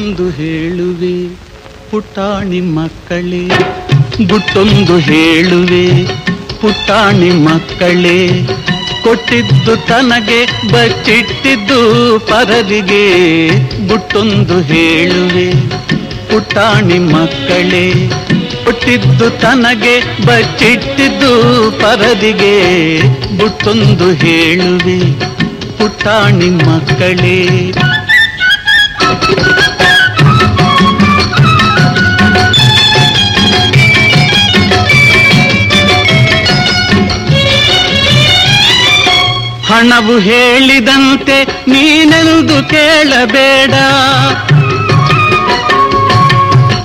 ಗುಟ್ಟೊಂದು ಹೇಳುವೆ ಪುಟಾಣಿ ಮಕ್ಕಳೇ. ಗುಟ್ಟೊಂದು ಹೇಳುವೆ ಪುಟಾಣಿ ಮಕ್ಕಳೇ. ಕೊಟ್ಟಿದ್ದು ತನಗೆ, ಬಚ್ಚಿಟ್ಟಿದ್ದು ಪರದಿಗೆ. ಗುಟ್ಟೊಂದು ಹೇಳುವೆ ಪುಟಾಣಿ ಮಕ್ಕಳೇ. ಕೊಟ್ಟಿದ್ದು ತನಗೆ, ಬಚ್ಚಿಟ್ಟಿದ್ದು ಪರದಿಗೆ. ಗುಟ್ಟೊಂದು ಹೇಳುವೆ ಪುಟಾಣಿ ಮಕ್ಕಳೇ. ಹಣವು ಹೇಳಿದಂತೆ ನೀನೆಂದು ಕೇಳಬೇಡ.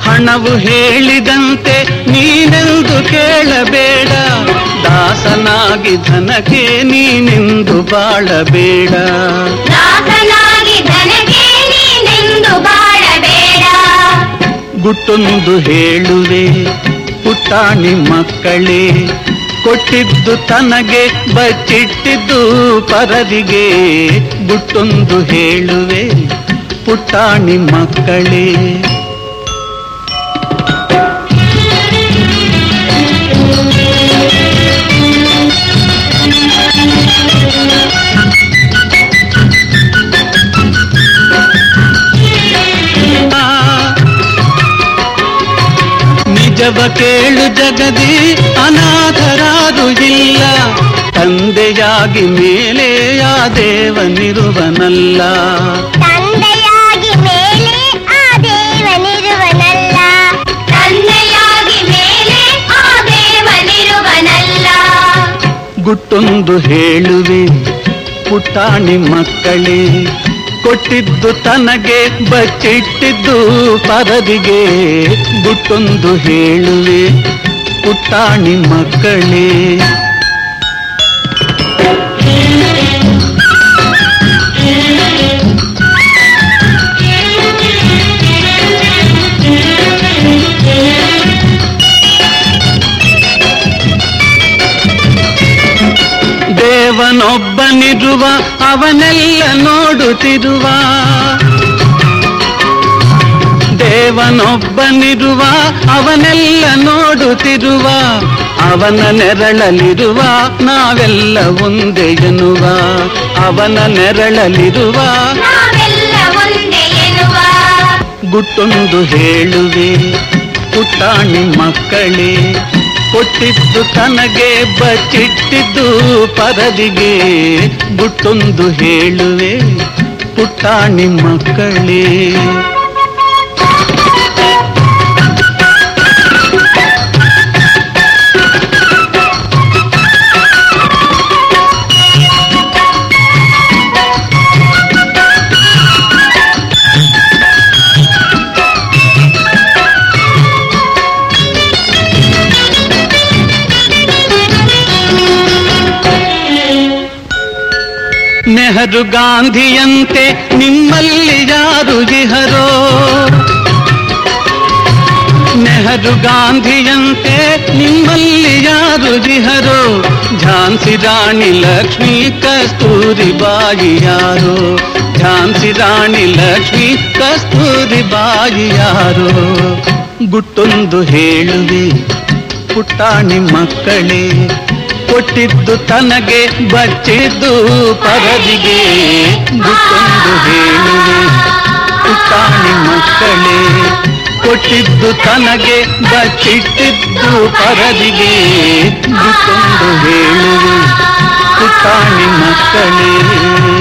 ಹಣವು ಹೇಳಿದಂತೆ ನೀನೆಂದು ಕೇಳಬೇಡ. ದಾಸನಾಗಿ ಧನಕ್ಕೆ ನೀನೆಂದು ಬಾಳಬೇಡ. ಗುಟ್ಟೊಂದು ಹೇಳುವೆ ಪುಟಾಣಿ ಮಕ್ಕಳೇ ಕೊಟ್ಟಿದ್ದು ತನಗೆ ಬಚ್ಚಿಟ್ಟಿದ್ದು ಪರದಿಗೆ ಗುಟ್ಟೊಂದು ಹೇಳುವೆ ಪುಟಾಣಿ ಮಕ್ಕಳೇ. ನಿಜವ ಕೇಳು ಜಗದಿ ಅನಾಥರಾದು ಇಲ್ಲ. ತಂದೆಯಾಗಿ ಮೇಲೆ ಆ ದೇವನಿರುವನಲ್ಲ. ತಂದೆಯಾಗಿ ಮೇಲೆ ಆ ದೇವನಿರುವನಲ್ಲ. ತಂದೆಯಾಗಿ ಮೇಲೆ ಆ ದೇವನಿರುವನಲ್ಲ. ಗುಟ್ಟೊಂದು ಹೇಳುವೆ ಪುಟಾಣಿ ಮಕ್ಕಳೇ ಕೊಟ್ಟಿದ್ದು ತನಗೆ ಬಚ್ಚಿಟ್ಟಿದ್ದು ಪರದಿಗೆ. ಗುಟ್ಟೊಂದು ಹೇಳುವೆ ಪುಟ್ಟಾಣಿ ಮಕ್ಕಳೇ. ದೇವನೊಬ್ಬನಿರುವ ಅವನೆಲ್ಲ ನೋಡುತ್ತಿರುವ. ದೇವನೊಬ್ಬನಿರುವ ಅವನೆಲ್ಲ ನೋಡುತ್ತಿರುವ. ಅವನ ನೆರಳಲಿರುವ ನಾವೆಲ್ಲ ಒಂದೇ ಎನ್ನುವ. ಅವನ ನೆರಳಲಿರುವ ಗುಟ್ಟೊಂದು ಹೇಳುವೆ ಪುಟಾಣಿ ಮಕ್ಕಳೇ ಕೊಟ್ಟಿದ್ದು ತನಗೆ ಬಚ್ಚಿಟ್ಟಿದ್ದು ಪರದಿಗೆ. ಗುಟ್ಟೊಂದು ಹೇಳುವೆ ಪುಟ್ಟಾಣಿ ಮಕ್ಕಳೇ ನೆಹರು ಗಾಂಧಿಯಂತೆ ನಿಮ್ಮಲ್ಲಿ ಯಾರು ಜಿಹರೋ ನೆಹರು ಗಾಂಧಿಯಂತೆ ನಿಮ್ಮಲ್ಲಿ ಯಾರು ಜಿಹರೋ ಝಾನ್ಸಿ ರಾಣಿ ಲಕ್ಷ್ಮೀ ಕಸ್ತೂರಿ ಬಾಯಿ ಯಾರೋ ಝಾನ್ಸಿ ರಾಣಿ ಲಕ್ಷ್ಮೀ ಕಸ್ತೂರಿ ಬಾಯಿ ಯಾರೋ ಗುಟ್ಟೊಂದು ಹೇಳುವೆ ಪುಟಾಣಿ ಮಕ್ಕಳೇ ಕೊಟ್ಟಿದ್ದು ತನಗೆ, ಬಚ್ಚಿದ್ದು ಪರದಿಗೆ. ಗುಟ್ಟೊಂದು ಹೇಳುವೆ ಪುಟಾಣಿ ಮಕ್ಕಳೇ. ಕೊಟ್ಟಿದ್ದು ತನಗೆ, ಬಚ್ಚಿಟ್ಟಿದ್ದು ಪರದಿಗೆ. ಗುಟ್ಟೊಂದು ಹೇಳುವೆ ಪುಟಾಣಿ ಮಕ್ಕಳೇ.